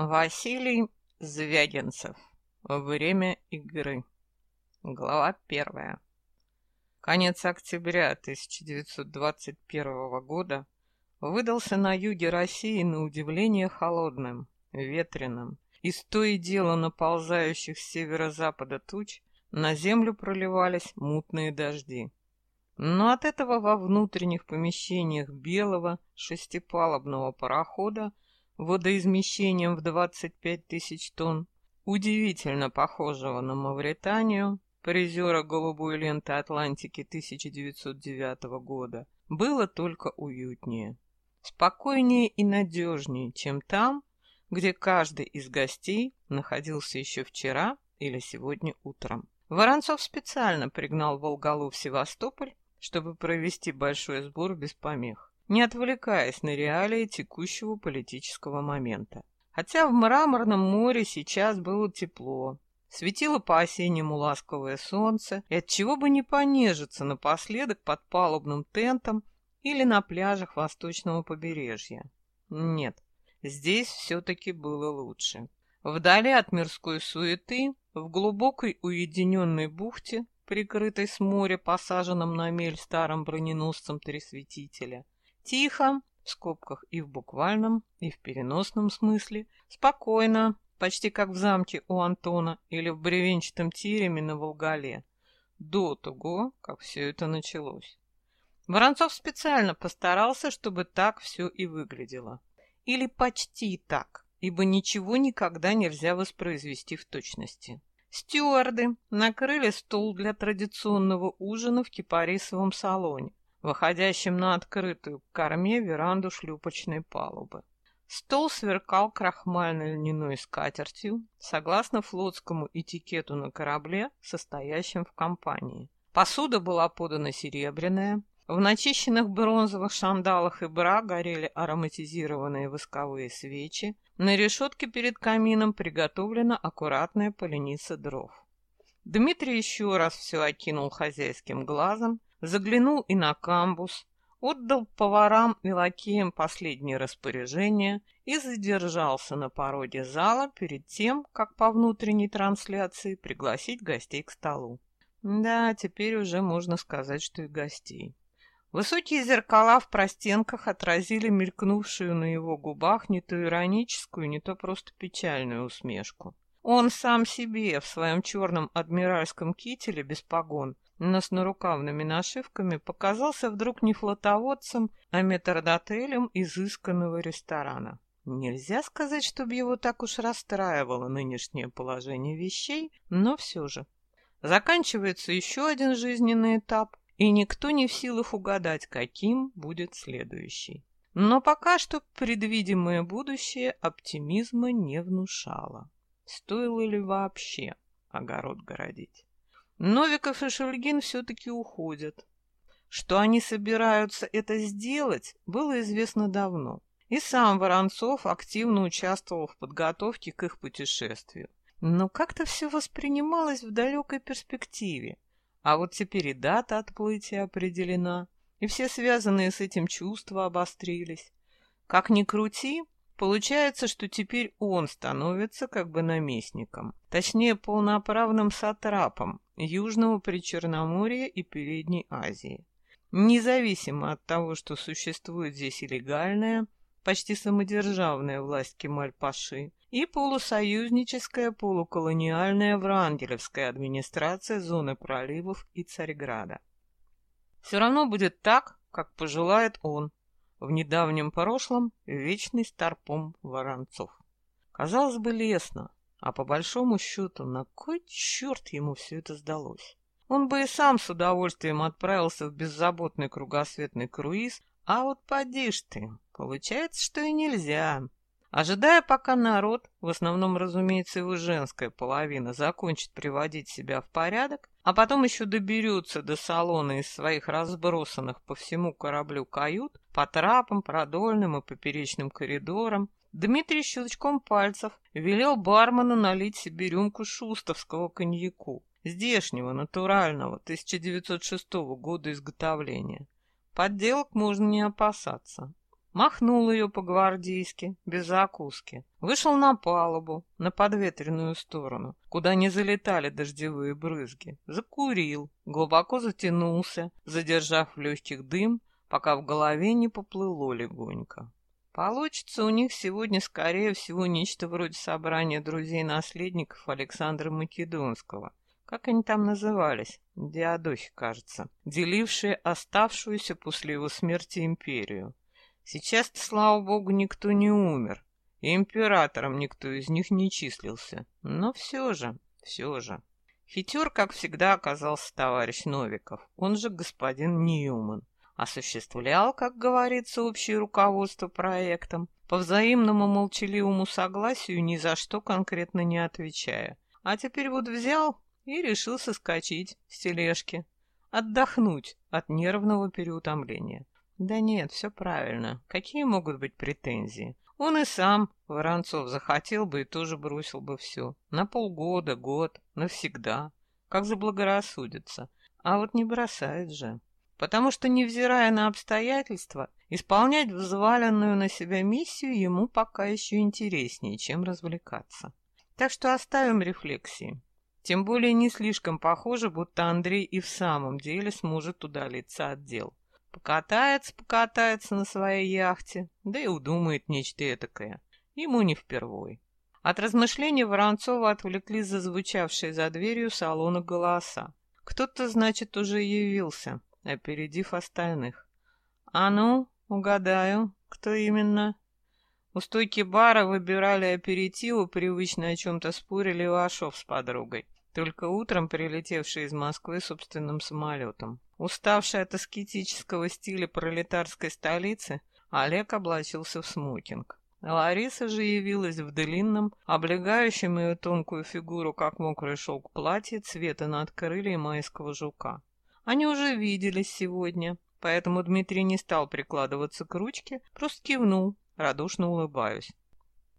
Василий Звягинцев. Время игры. Глава первая. Конец октября 1921 года выдался на юге России на удивление холодным, ветреным, и с то и дело наползающих с северо-запада туч на землю проливались мутные дожди. Но от этого во внутренних помещениях белого шестипалубного парохода водоизмещением в 25 тысяч тонн, удивительно похожего на Мавританию, призера голубой ленты Атлантики 1909 года, было только уютнее. Спокойнее и надежнее, чем там, где каждый из гостей находился еще вчера или сегодня утром. Воронцов специально пригнал Волгалу в Севастополь, чтобы провести большой сбор без помех не отвлекаясь на реалии текущего политического момента. Хотя в Мраморном море сейчас было тепло, светило по-осеннему ласковое солнце, и отчего бы не понежиться напоследок под палубным тентом или на пляжах восточного побережья. Нет, здесь все-таки было лучше. Вдали от мирской суеты, в глубокой уединенной бухте, прикрытой с моря посаженным на мель старым броненосцем Тресветителя, Тихо, в скобках и в буквальном, и в переносном смысле, спокойно, почти как в замке у Антона или в бревенчатом тереме на Волгале, до того, как все это началось. Воронцов специально постарался, чтобы так все и выглядело. Или почти так, ибо ничего никогда нельзя воспроизвести в точности. Стюарды накрыли стол для традиционного ужина в кипарисовом салоне выходящим на открытую к корме веранду шлюпочной палубы. Стол сверкал крахмальной льняной скатертью, согласно флотскому этикету на корабле, состоящем в компании. Посуда была подана серебряная, в начищенных бронзовых шандалах и бра горели ароматизированные восковые свечи, на решетке перед камином приготовлена аккуратная поленица дров. Дмитрий еще раз все окинул хозяйским глазом, заглянул и на камбус, отдал поварам и лакеям последние распоряжения и задержался на породе зала перед тем, как по внутренней трансляции пригласить гостей к столу. Да, теперь уже можно сказать, что и гостей. Высокие зеркала в простенках отразили мелькнувшую на его губах не то ироническую, не то просто печальную усмешку. Он сам себе в своем черном адмиральском кителе без погон но с нарукавными нашивками показался вдруг не флотоводцем, а метрдотелем изысканного ресторана. Нельзя сказать, чтобы его так уж расстраивало нынешнее положение вещей, но все же. Заканчивается еще один жизненный этап, и никто не в силах угадать, каким будет следующий. Но пока что предвидимое будущее оптимизма не внушало. Стоило ли вообще огород городить? Новиков и Шульгин все-таки уходят. Что они собираются это сделать, было известно давно. И сам Воронцов активно участвовал в подготовке к их путешествию. Но как-то все воспринималось в далекой перспективе. А вот теперь и дата отплытия определена, и все связанные с этим чувства обострились. Как ни крути, Получается, что теперь он становится как бы наместником, точнее полноправным сатрапом Южного Причерноморья и Передней Азии. Независимо от того, что существует здесь и легальная, почти самодержавная власть Кемаль-Паши и полусоюзническая полуколониальная Врангелевская администрация зоны проливов и Царьграда. Все равно будет так, как пожелает он, в недавнем прошлом вечный старпом Воронцов. Казалось бы, лестно, а по большому счету, на кой черт ему все это сдалось? Он бы и сам с удовольствием отправился в беззаботный кругосветный круиз, а вот поди ж ты, получается, что и нельзя. Ожидая, пока народ, в основном, разумеется, его женская половина, закончит приводить себя в порядок, а потом еще доберется до салона из своих разбросанных по всему кораблю кают, по трапам, продольным и поперечным коридорам, Дмитрий щелчком пальцев велел бармену налить себе рюмку шустовского коньяку, здешнего, натурального, 1906 года изготовления. Подделок можно не опасаться. махнул ее по-гвардейски, без закуски, вышел на палубу, на подветренную сторону, куда не залетали дождевые брызги, закурил, глубоко затянулся, задержав в легких дым, пока в голове не поплыло легонько. Получится у них сегодня, скорее всего, нечто вроде собрания друзей-наследников Александра Македонского. Как они там назывались? Диадохи, кажется, делившие оставшуюся после его смерти империю. сейчас слава богу, никто не умер, и императором никто из них не числился. Но все же, все же. Хитер, как всегда, оказался товарищ Новиков, он же господин Ньюман. Осуществлял, как говорится, общее руководство проектом, по взаимному молчаливому согласию ни за что конкретно не отвечая. А теперь вот взял и решил соскочить с тележки, отдохнуть от нервного переутомления. Да нет, все правильно. Какие могут быть претензии? Он и сам, Воронцов, захотел бы и тоже бросил бы все. На полгода, год, навсегда. Как заблагорассудится. А вот не бросает же. Потому что, невзирая на обстоятельства, исполнять взваленную на себя миссию ему пока еще интереснее, чем развлекаться. Так что оставим рефлексии. Тем более не слишком похоже, будто Андрей и в самом деле сможет удалиться от дел. Покатается, покатается на своей яхте, да и удумает нечто этакое. Ему не впервой. От размышлений Воронцова отвлекли зазвучавшие за дверью салона голоса. Кто-то, значит, уже явился, опередив остальных. «А ну, угадаю, кто именно?» У стойки бара выбирали аперитиву, привычно о чем-то спорили Вашов с подругой только утром прилетевший из Москвы собственным самолетом. Уставший от аскетического стиля пролетарской столицы, Олег облачился в смокинг. Лариса же явилась в длинном, облегающем ее тонкую фигуру, как мокрый шелк платье цвета надкрылья майского жука. Они уже виделись сегодня, поэтому Дмитрий не стал прикладываться к ручке, просто кивнул, радушно улыбаюсь.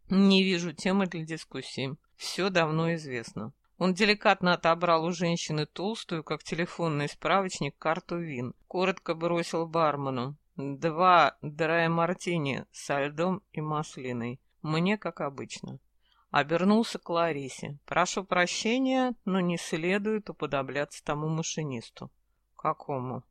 Не вижу темы для дискуссии. Все давно известно. Он деликатно отобрал у женщины толстую, как телефонный справочник, карту вин. Коротко бросил бармену. Два драя мартини со льдом и маслиной. Мне, как обычно. Обернулся к Ларисе. Прошу прощения, но не следует уподобляться тому машинисту. Какому?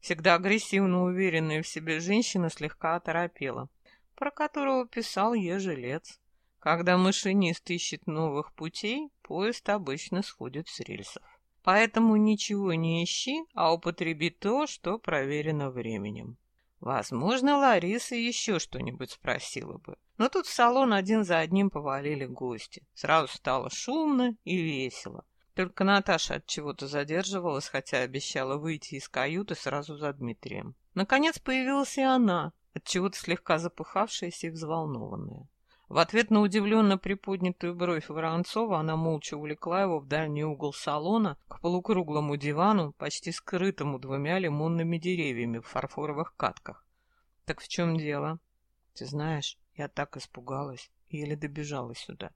Всегда агрессивно уверенная в себе женщина слегка оторопела. Про которого писал ежелец. Когда машинист ищет новых путей, поезд обычно сходит с рельсов. Поэтому ничего не ищи, а употреби то, что проверено временем. Возможно, Лариса еще что-нибудь спросила бы. Но тут в салон один за одним повалили гости. Сразу стало шумно и весело. Только Наташа от чего-то задерживалась, хотя обещала выйти из каюты сразу за Дмитрием. Наконец появилась и она, от чего-то слегка запыхавшаяся и взволнованная. В ответ на удивленно приподнятую бровь Воронцова она молча увлекла его в дальний угол салона к полукруглому дивану, почти скрытому двумя лимонными деревьями в фарфоровых катках. «Так в чем дело?» «Ты знаешь, я так испугалась, еле добежала сюда».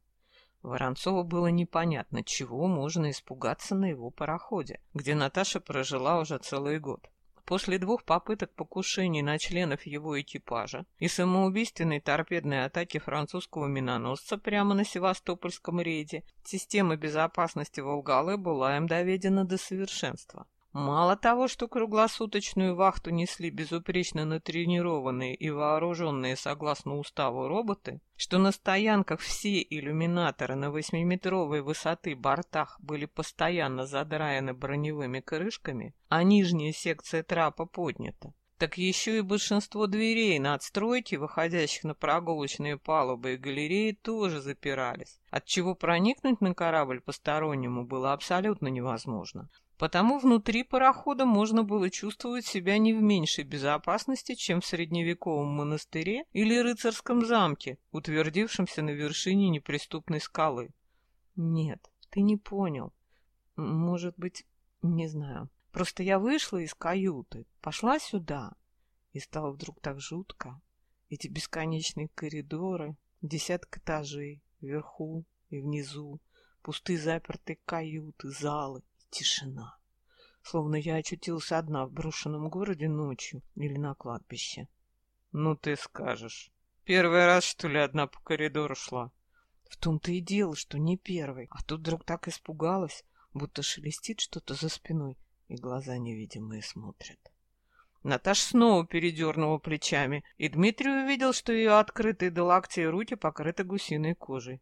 Воронцову было непонятно, чего можно испугаться на его пароходе, где Наташа прожила уже целый год. После двух попыток покушений на членов его экипажа и самоубийственной торпедной атаки французского миноносца прямо на Севастопольском рейде, система безопасности Волгалы была им доведена до совершенства. Мало того, что круглосуточную вахту несли безупречно натренированные и вооруженные согласно уставу роботы, что на стоянках все иллюминаторы на восьмиметровой высоты бортах были постоянно задраены броневыми крышками, а нижняя секция трапа поднята, так еще и большинство дверей на отстройке, выходящих на прогулочные палубы и галереи, тоже запирались, отчего проникнуть на корабль постороннему было абсолютно невозможно. Потому внутри парохода можно было чувствовать себя не в меньшей безопасности, чем в средневековом монастыре или рыцарском замке, утвердившемся на вершине неприступной скалы. Нет, ты не понял. Может быть, не знаю. Просто я вышла из каюты, пошла сюда, и стало вдруг так жутко. Эти бесконечные коридоры, десяток этажей, вверху и внизу, пустые запертые каюты, залы, Тишина. Словно я очутился одна в брошенном городе ночью или на кладбище. Ну ты скажешь. Первый раз, что ли, одна по коридору шла? В том-то и дело, что не первый. А тут вдруг так испугалась, будто шелестит что-то за спиной, и глаза невидимые смотрят. Наташ снова передернула плечами, и Дмитрий увидел, что ее открытые до локтей руки покрыты гусиной кожей.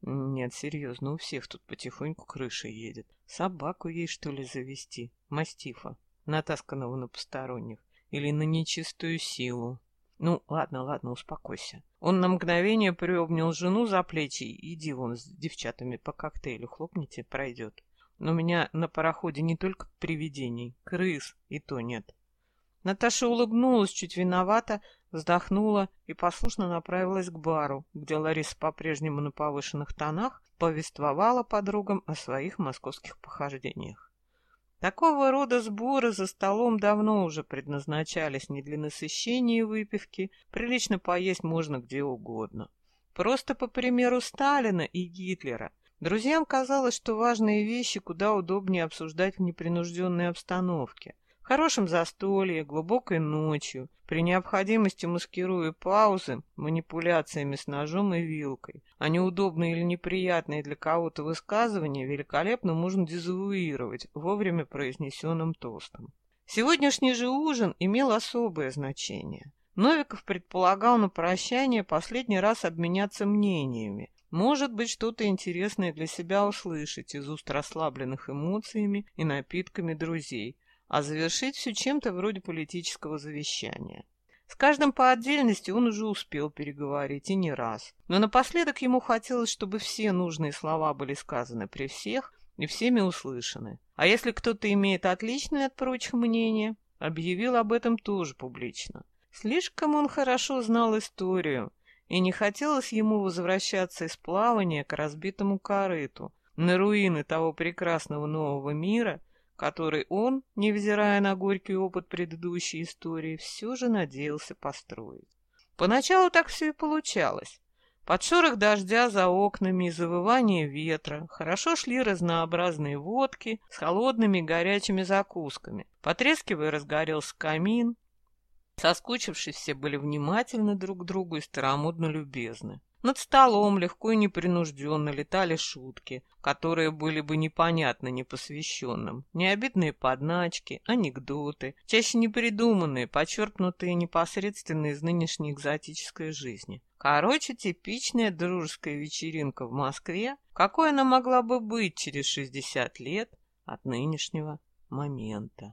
Нет, серьезно, у всех тут потихоньку крыша едет. Собаку ей, что ли, завести? Мастифа, натасканного на посторонних. Или на нечистую силу. Ну, ладно, ладно, успокойся. Он на мгновение приобнял жену за плечи. Иди вон с девчатами по коктейлю хлопните, пройдет. Но у меня на пароходе не только привидений, крыс и то нет. Наташа улыбнулась чуть виновата, вздохнула и послушно направилась к бару, где Лариса по-прежнему на повышенных тонах повествовала подругам о своих московских похождениях. Такого рода сборы за столом давно уже предназначались не для насыщения и выпивки, прилично поесть можно где угодно. Просто по примеру Сталина и Гитлера. Друзьям казалось, что важные вещи куда удобнее обсуждать в непринужденной обстановке – хорошем застолье, глубокой ночью, при необходимости маскируя паузы манипуляциями с ножом и вилкой, а неудобные или неприятные для кого-то высказывания великолепно можно дезавуировать вовремя произнесенным тостом. Сегодняшний же ужин имел особое значение. Новиков предполагал на прощание последний раз обменяться мнениями, может быть, что-то интересное для себя услышать из уст расслабленных эмоциями и напитками друзей, а завершить все чем-то вроде политического завещания. С каждым по отдельности он уже успел переговорить, и не раз. Но напоследок ему хотелось, чтобы все нужные слова были сказаны при всех и всеми услышаны. А если кто-то имеет отличное от прочих мнение, объявил об этом тоже публично. Слишком он хорошо знал историю, и не хотелось ему возвращаться из плавания к разбитому корыту, на руины того прекрасного нового мира, который он, невзирая на горький опыт предыдущей истории, все же надеялся построить. Поначалу так все и получалось. Под шорох дождя за окнами и завывание ветра хорошо шли разнообразные водки с холодными горячими закусками. Потрескивая разгорелся камин. Соскучившись, все были внимательны друг к другу и старомодно любезны. Над столом легко и непринужденно летали шутки, которые были бы непонятны непосвященным. Необидные подначки, анекдоты, чаще непридуманные, почерпнутые непосредственно из нынешней экзотической жизни. Короче, типичная дружеская вечеринка в Москве, какой она могла бы быть через 60 лет от нынешнего момента.